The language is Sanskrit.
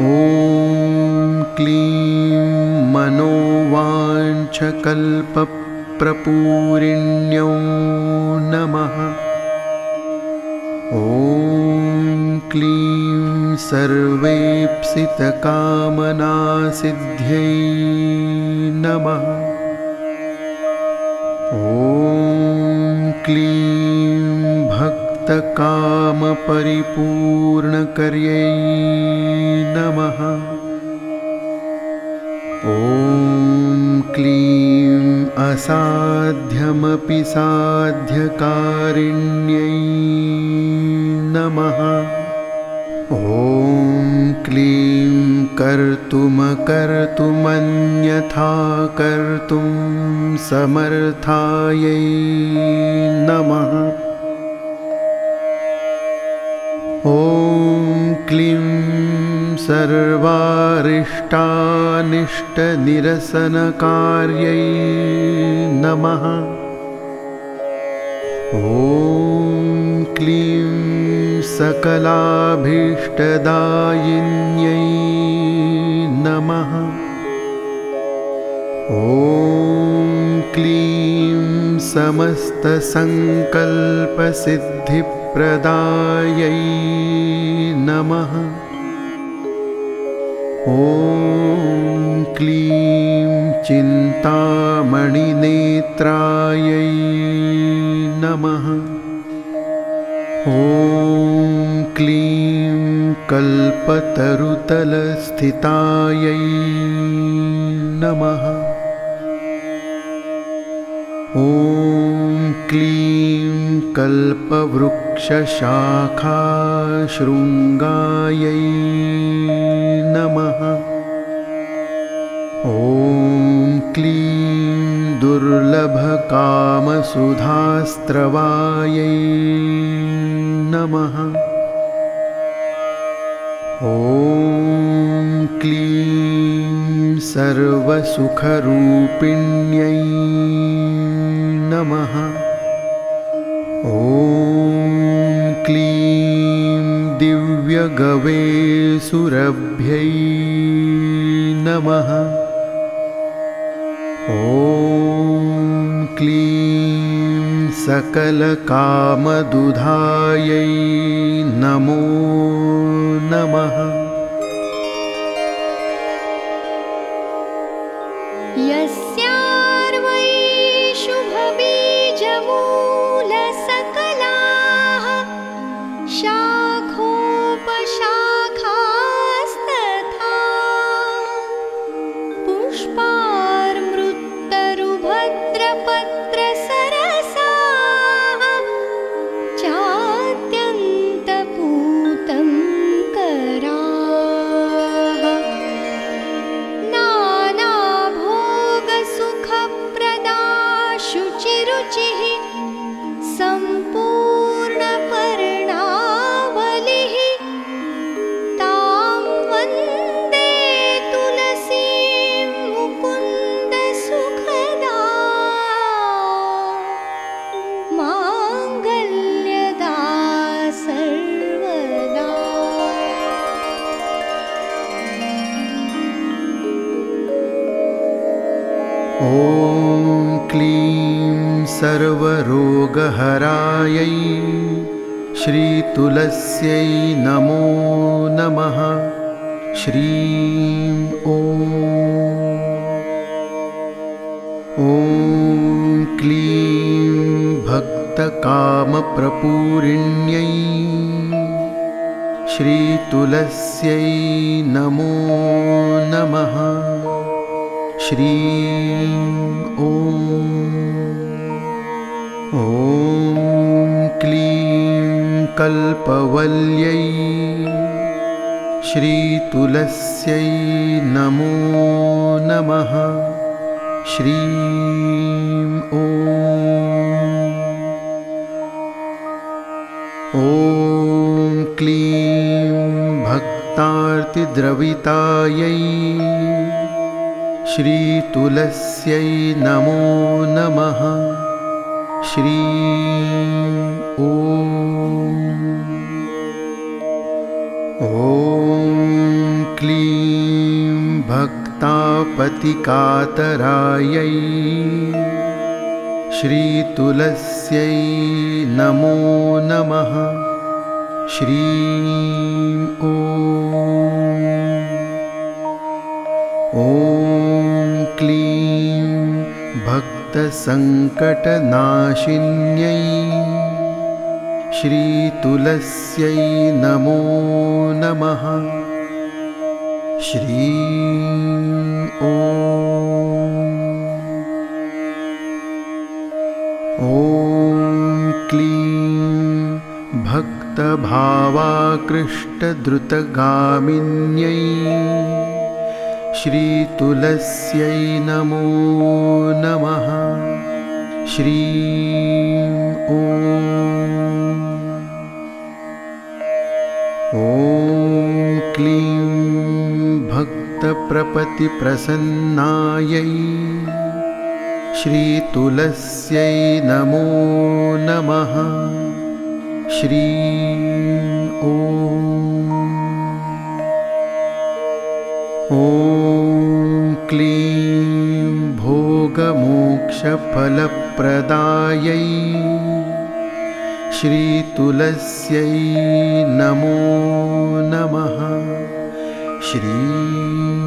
ॐ क्लीं मनोवाञ्छकल्पप्रपूरिण्यो नमः। ॐ क्लीं सर्वेप्सितकामनासिद्ध्यै नमः। ॐ क्लीं भक्तकामपरिपूर्णकर्यै नमः। ॐ क्लीं असाध्यमपि साध्यकारिण्यै नमः। ॐ क्लीं कर्तुमकर्तुमन्यथा कर्तुं समर्थायै नमः सर्वारिष्टानिष्टनिरसनकार्यै नमः। ॐ क्लीं सकलाभीष्टदायिन्यै नमः। ॐ क्लीं समस्तसङ्कल्पसिद्धिप्रदायै नमः ॐ क्लीं चिन्तामणिनेत्रायै नमः। ॐ क्लीं कल्पतरुतलस्थितायै नमः। ॐ क्लीं कल्पवृक्षशाखाशृङ्गायै नमः। ॐ क्लीं दुर्लभकामसुधास्त्रवायै नमः। ॐ क्लीं सर्वसुखरूपिण्यै नमः ॐ क्लीं दिव्यगवेसुरभ्यै नमः। ॐ क्लीं सकलकामदुधायै नमो नमः ॐ क्लीं सर्वरोगहरायै श्रीतुलस्यै नमो नमः। श्रीं ॐ। ॐ क्लीं भक्तकामप्रपूरिण्यै श्रीतुलस्यै नमो नमः श्रीं ॐ क्लीं कल्पवल्यै श्रीतुलस्यै नमो नमः। श्रीं ॐ क्लीं भक्तार्थ भक्तिद्रवितायै श्रीतुलस्यै नमो नमः। श्री ॐ क्लीं भक्तापतिकातरायै। श्रीतुलस्यै नमो नमः। श्री ॐ भक्तसङ्कटनाशिन्यै श्रीतुलस्यै नमो नमः। श्री ॐ क्लीं भक्तभावाकृष्टद्रुतगामिन्यै श्रीतुलस्यै नमो नमः। श्री ॐ। क्लीं भक्तप्रपतिप्रसन्नायै। श्रीतुलस्यै नमो नमः। श्री ॐ क्लीं भोगमोक्षफलप्रदायै श्रीतुलस्यै नमो नमः। श्री